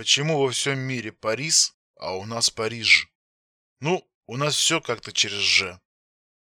Почему во всем мире Парис, а у нас Париж? Ну, у нас все как-то через «Ж».